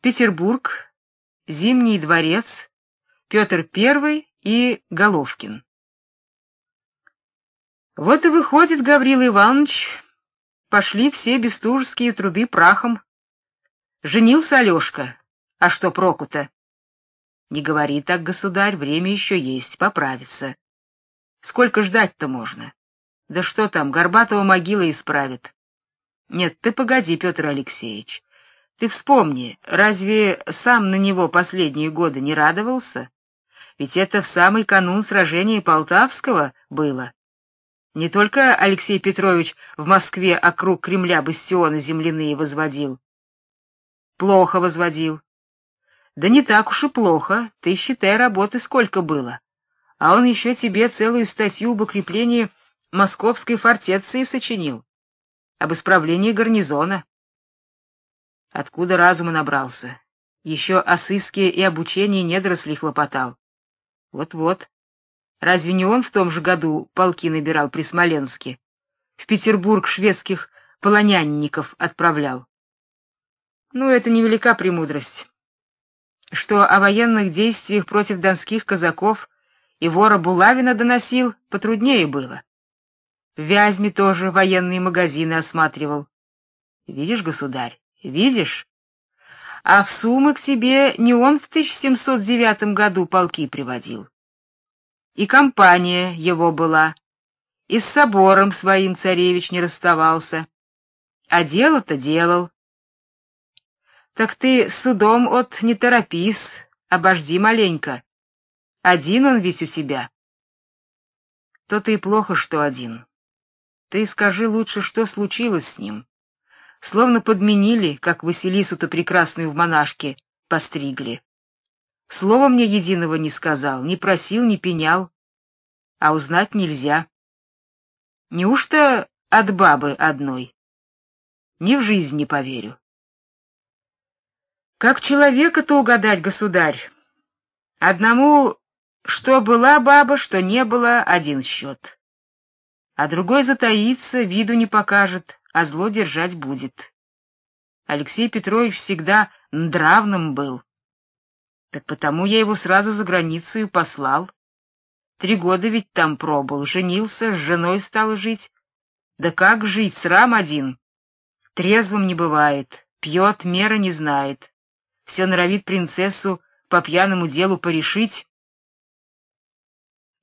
Петербург, Зимний дворец, Петр I и Головкин. Вот и выходит, Гаврил Иванович, пошли все бестужские труды прахом. Женился Алёшка, а что проку-то? Не говори так, государь, время еще есть, поправиться. Сколько ждать-то можно? Да что там, Горбатого могила исправит. Нет, ты погоди, Петр Алексеевич. Ты вспомни, разве сам на него последние годы не радовался? Ведь это в самый канун сражения Полтавского было. Не только Алексей Петрович в Москве округ Кремля бастионы земляные возводил. Плохо возводил. Да не так уж и плохо, ты считай, работы сколько было. А он еще тебе целую статью об укреплении московской фортеции сочинил, об исправлении гарнизона. Откуда разума набрался? Еще о сыске и обучении недорослей хлопотал. Вот-вот. Разве не он в том же году полки набирал при Смоленске? В Петербург шведских полонянников отправлял. Ну, это невелика премудрость. Что о военных действиях против донских казаков и вора Булавина доносил, потруднее было. В Вязьме тоже военные магазины осматривал. Видишь, государь, видишь? А в Сумы к тебе не он в 1709 году полки приводил и компания его была. И с собором своим царевич не расставался. А дело-то делал. Так ты судом от не торопись, обожди маленько. Один он ведь у тебя. То-то и плохо, что один. Ты скажи лучше, что случилось с ним. Словно подменили, как Василису-то прекрасную в монашке постригли. Слова мне единого не сказал, не просил, не пенял, а узнать нельзя. Неужто от бабы одной? Ни в жизнь не поверю. Как человека-то угадать, государь? Одному, что была баба, что не было, один счет. А другой затаится, виду не покажет, а зло держать будет. Алексей Петрович всегда нравным был. Так потому я его сразу за границу и послал. Три года ведь там пробыл, женился, с женой стал жить. Да как жить, срам один. Трезвым не бывает, пьет, меры не знает. Все норовит принцессу по пьяному делу порешить.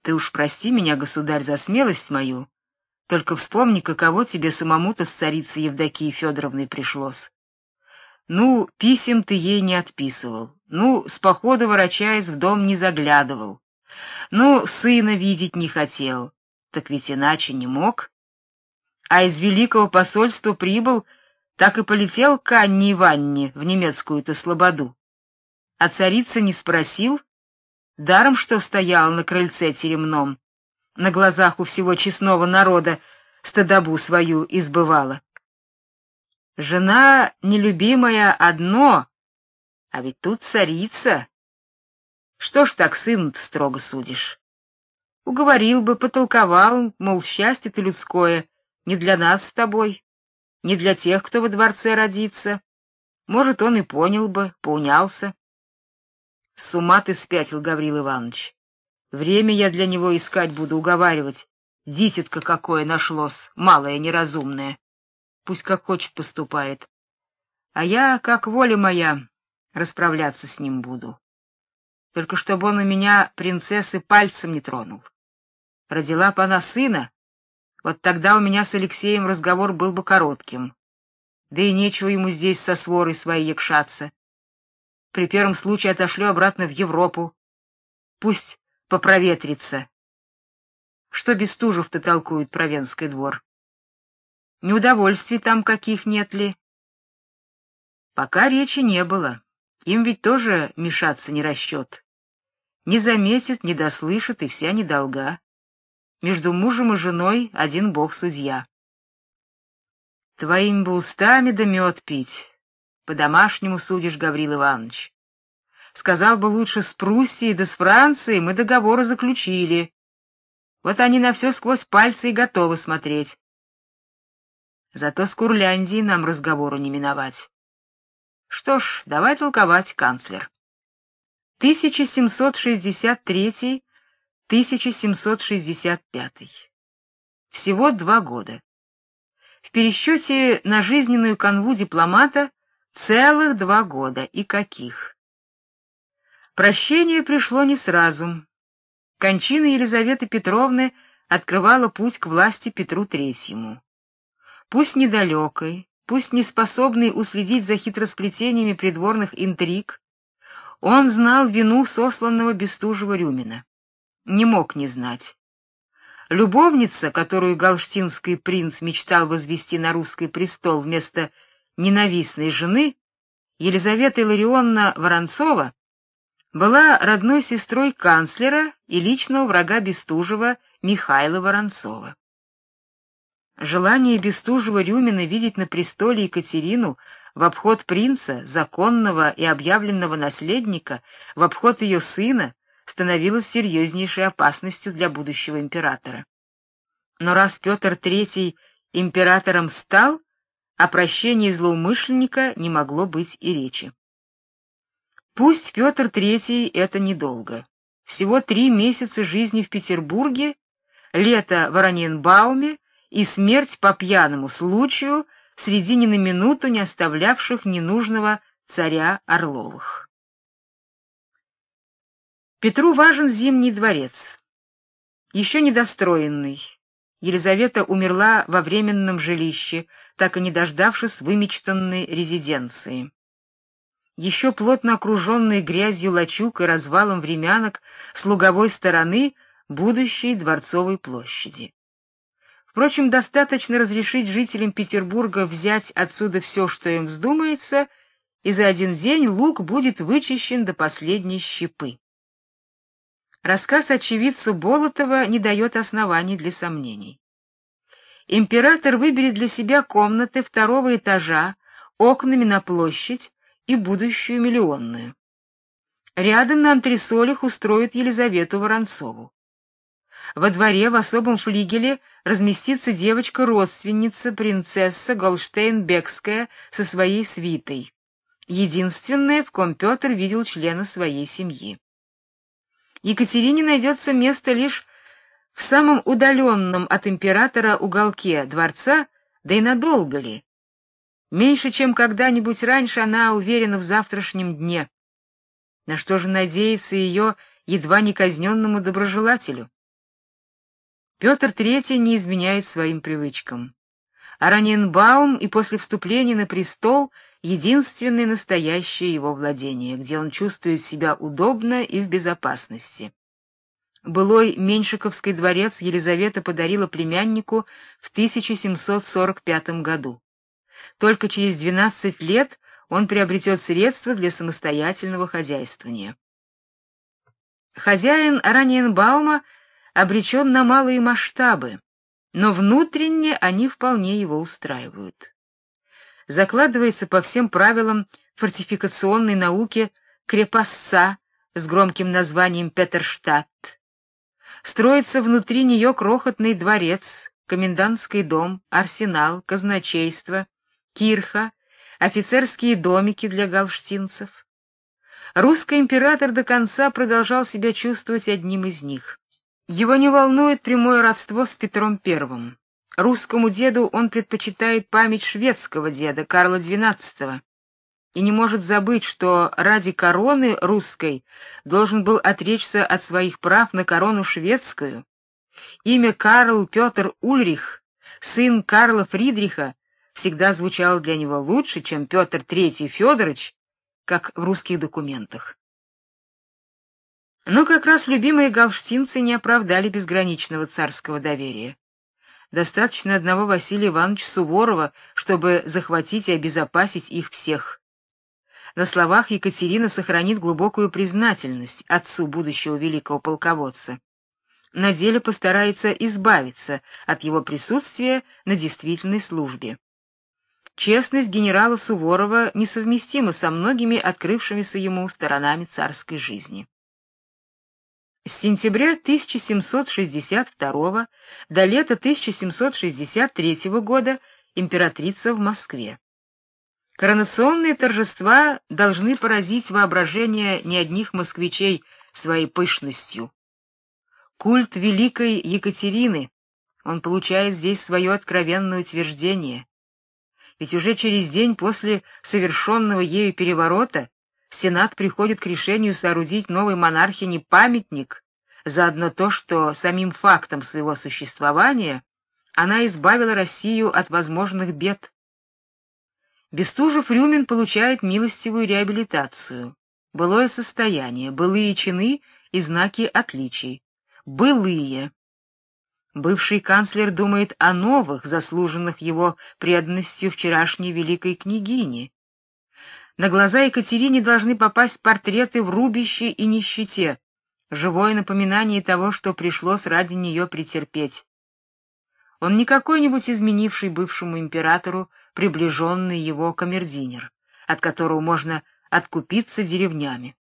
Ты уж прости меня, государь, за смелость мою. Только вспомни, каково тебе самому-то с царицей Евдокией Федоровной пришлось. Ну, писем ты ей не отписывал. Ну, с похода ворочаясь в дом не заглядывал. Ну, сына видеть не хотел. Так ведь иначе не мог. А из великого посольства прибыл, так и полетел к Анне Ивановне в немецкую-то слободу. А царица не спросил, даром что стоял на крыльце теремном, на глазах у всего честного народа стыдобу свою избывала. Жена нелюбимая одно, а ведь тут царица. Что ж так сын строго судишь? Уговорил бы, потолковал, мол, счастье-то людское не для нас с тобой, не для тех, кто во дворце родится. Может, он и понял бы, поунялся. С ума ты спятил, Гаврил Иванович. Время я для него искать буду, уговаривать. Дитятка какое нашлось, малое неразумное пусть как хочет поступает. А я, как воля моя, расправляться с ним буду. Только чтобы он у меня принцессы пальцем не тронул. Родила бы она сына, вот тогда у меня с Алексеем разговор был бы коротким. Да и нечего ему здесь со сворой своей якшаться. При первом случае отошлю обратно в Европу. Пусть попроветрится. Что Бестужев-то толкует про Венский двор? Неудовольствий там каких нет ли? Пока речи не было. Им ведь тоже мешаться не расчет. Не заметит, не дослышит и вся недолга. Между мужем и женой один бог судья. Твоими бы устами да мед пить. По-домашнему судишь, Гаврил Иванович. Сказал бы лучше с Пруссией да с Францией мы договоры заключили. Вот они на все сквозь пальцы и готовы смотреть. Зато с Курляндией нам разговору не миновать. Что ж, давай толковать, канцлер. 1763-1765. Всего два года. В пересчете на жизненную канву дипломата целых два года. И каких? Прощение пришло не сразу. Кончина Елизаветы Петровны открывала путь к власти Петру Третьему. Пусть недалекой, пусть не способный уследить за хитросплетениями придворных интриг, он знал вину сосланного Бестужева-Рюмина. Не мог не знать. Любовница, которую галштинский принц мечтал возвести на русский престол вместо ненавистной жены, Елизавета Илларионовна Воронцова, была родной сестрой канцлера и личного врага Бестужева Михаила Воронцова. Желание Бестужева-Рюмина видеть на престоле Екатерину в обход принца, законного и объявленного наследника, в обход ее сына, становилось серьезнейшей опасностью для будущего императора. Но раз Петр III императором стал, о прощении злоумышленника не могло быть и речи. Пусть Петр III это недолго. Всего три месяца жизни в Петербурге, лето в Ораньенбауме и смерть по пьяному случаю среди ни на минуту не оставлявших ненужного царя Орловых. Петру важен Зимний дворец. Еще недостроенный. Елизавета умерла во временном жилище, так и не дождавшись вымечтанной резиденции. Еще плотно окруженный грязью лачуг и развалом времянок с луговой стороны будущей дворцовой площади. Впрочем, достаточно разрешить жителям Петербурга взять отсюда все, что им вздумается, и за один день луг будет вычищен до последней щепы. Рассказ очевидца Болотова не дает оснований для сомнений. Император выберет для себя комнаты второго этажа, окнами на площадь и будущую миллионную. Рядом на антресолях устроит Елизавету Воронцову. Во дворе в особом флигеле разместится девочка-родственница, принцесса Голштейн-Бекская со своей свитой, единственная, в ком Петр видел члена своей семьи. Екатерине найдется место лишь в самом удаленном от императора уголке дворца, да и надолго ли? Меньше, чем когда-нибудь раньше она уверена в завтрашнем дне. На что же надеется ее едва не казненному доброжелателю? Петр III не изменяет своим привычкам. Араньенбаум и после вступления на престол единственное настоящее его владение, где он чувствует себя удобно и в безопасности. Былой Меньшиковский дворец Елизавета подарила племяннику в 1745 году. Только через 12 лет он приобретет средства для самостоятельного хозяйствования. Хозяин Араньенбаума обречен на малые масштабы, но внутренне они вполне его устраивают. Закладывается по всем правилам фортификационной науки крепостца с громким названием Петерштадт. Строится внутри нее крохотный дворец, комендантский дом, арсенал, казначейство, кирха, офицерские домики для галштинцев. Русский император до конца продолжал себя чувствовать одним из них. Его не волнует прямое родство с Петром I. Русскому деду он предпочитает память шведского деда Карла XII и не может забыть, что ради короны русской должен был отречься от своих прав на корону шведскую. Имя Карл Петр Ульрих, сын Карла Фридриха, всегда звучало для него лучше, чем Петр III Федорович, как в русских документах. Но как раз любимые галштинцы не оправдали безграничного царского доверия. Достаточно одного Василия Ивановича Суворова, чтобы захватить и обезопасить их всех. На словах Екатерина сохранит глубокую признательность отцу будущего великого полководца. На деле постарается избавиться от его присутствия на действительной службе. Честность генерала Суворова несовместима со многими открывшимися ему сторонами царской жизни. С сентября 1762 до лета 1763 года императрица в Москве. Коронационные торжества должны поразить воображение не одних москвичей своей пышностью. Культ великой Екатерины, он получает здесь свое откровенное утверждение. Ведь уже через день после совершенного ею переворота Сенат приходит к решению соорудить новой монархине памятник, заодно то, что самим фактом своего существования она избавила Россию от возможных бед. Бестужев-Рюмин получает милостивую реабилитацию, былое состояние, былые чины и знаки отличий. Былые. Бывший канцлер думает о новых, заслуженных его преданностью вчерашней великой княгине. На глаза Екатерине должны попасть портреты в рубище и нищете, живое напоминание того, что пришлось ради нее претерпеть. Он не какой-нибудь изменивший бывшему императору приближенный его камердинер, от которого можно откупиться деревнями.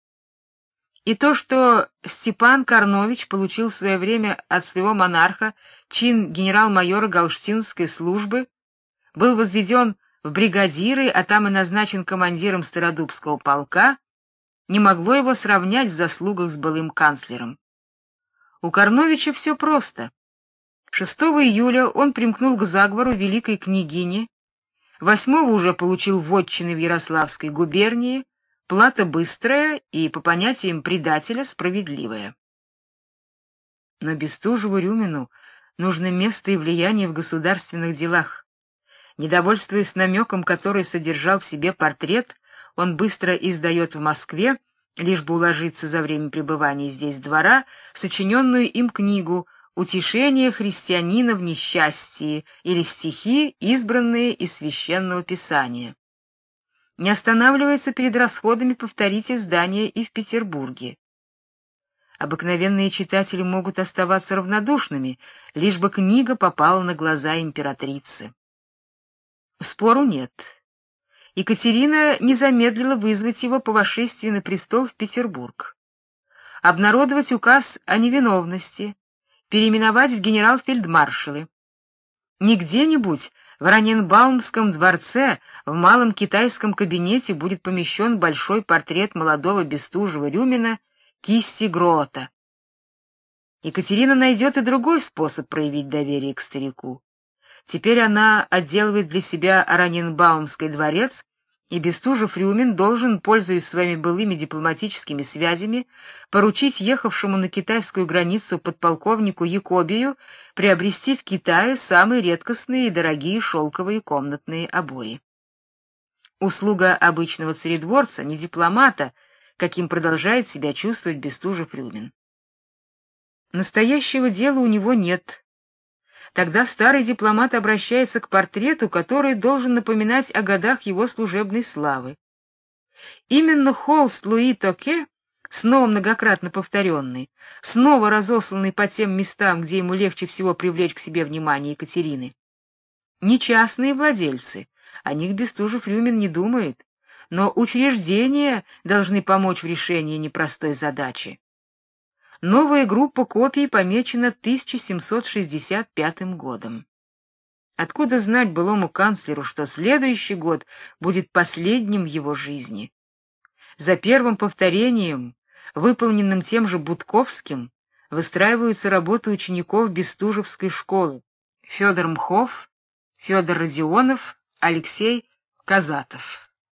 И то, что Степан Карнович получил в свое время от своего монарха чин генерал-майора Галштинской службы, был возведен в бригадиры, а там и назначен командиром Стародубского полка, не могло его сравнять в заслугах с былым канцлером. У Карновича все просто. 6 июля он примкнул к заговору великой княгини, Восьмого уже получил вотчины в Ярославской губернии, плата быстрая и, по понятиям предателя, справедливая. Но Бестужеву Рюмину нужно место и влияние в государственных делах. Недовольствуясь намеком, который содержал в себе портрет, он быстро издает в Москве, лишь бы уложиться за время пребывания здесь двора, сочиненную им книгу утешение христианина в несчастье или стихи, избранные из священного писания. Не останавливается перед расходами повторить издание и в Петербурге. Обыкновенные читатели могут оставаться равнодушными, лишь бы книга попала на глаза императрицы. Спору нет. Екатерина не замедлила вызвать его по вошествии на престол в Петербург. Обнародовать указ о невиновности, переименовать в генерал-фельдмаршалы. Не где-нибудь в Раненбаумском дворце в малом китайском кабинете будет помещен большой портрет молодого Бестужева-Рюмина кисти Грота. Екатерина найдет и другой способ проявить доверие к старику. Теперь она отделывает для себя Раненбаумский дворец и Бестужев-Рюмин должен, пользуясь своими былыми дипломатическими связями, поручить ехавшему на китайскую границу подполковнику Якобию приобрести в Китае самые редкостные и дорогие шелковые комнатные обои. Услуга обычного царедворца, не дипломата, каким продолжает себя чувствовать Бестужев-Рюмин. Настоящего дела у него нет, Тогда старый дипломат обращается к портрету, который должен напоминать о годах его служебной славы. Именно холст Луи Токе, снова многократно повторенный, снова разосланный по тем местам, где ему легче всего привлечь к себе внимание Екатерины. Не частные владельцы, о них Бестужев-Рюмин не думает, но учреждения должны помочь в решении непростой задачи. Новая группа копий помечена 1765 годом. Откуда знать былому канцлеру, что следующий год будет последним в его жизни? За первым повторением, выполненным тем же Будковским, выстраиваются работы учеников Бестужевской школы: Федор Мхов, Федор Родионов, Алексей Казатов.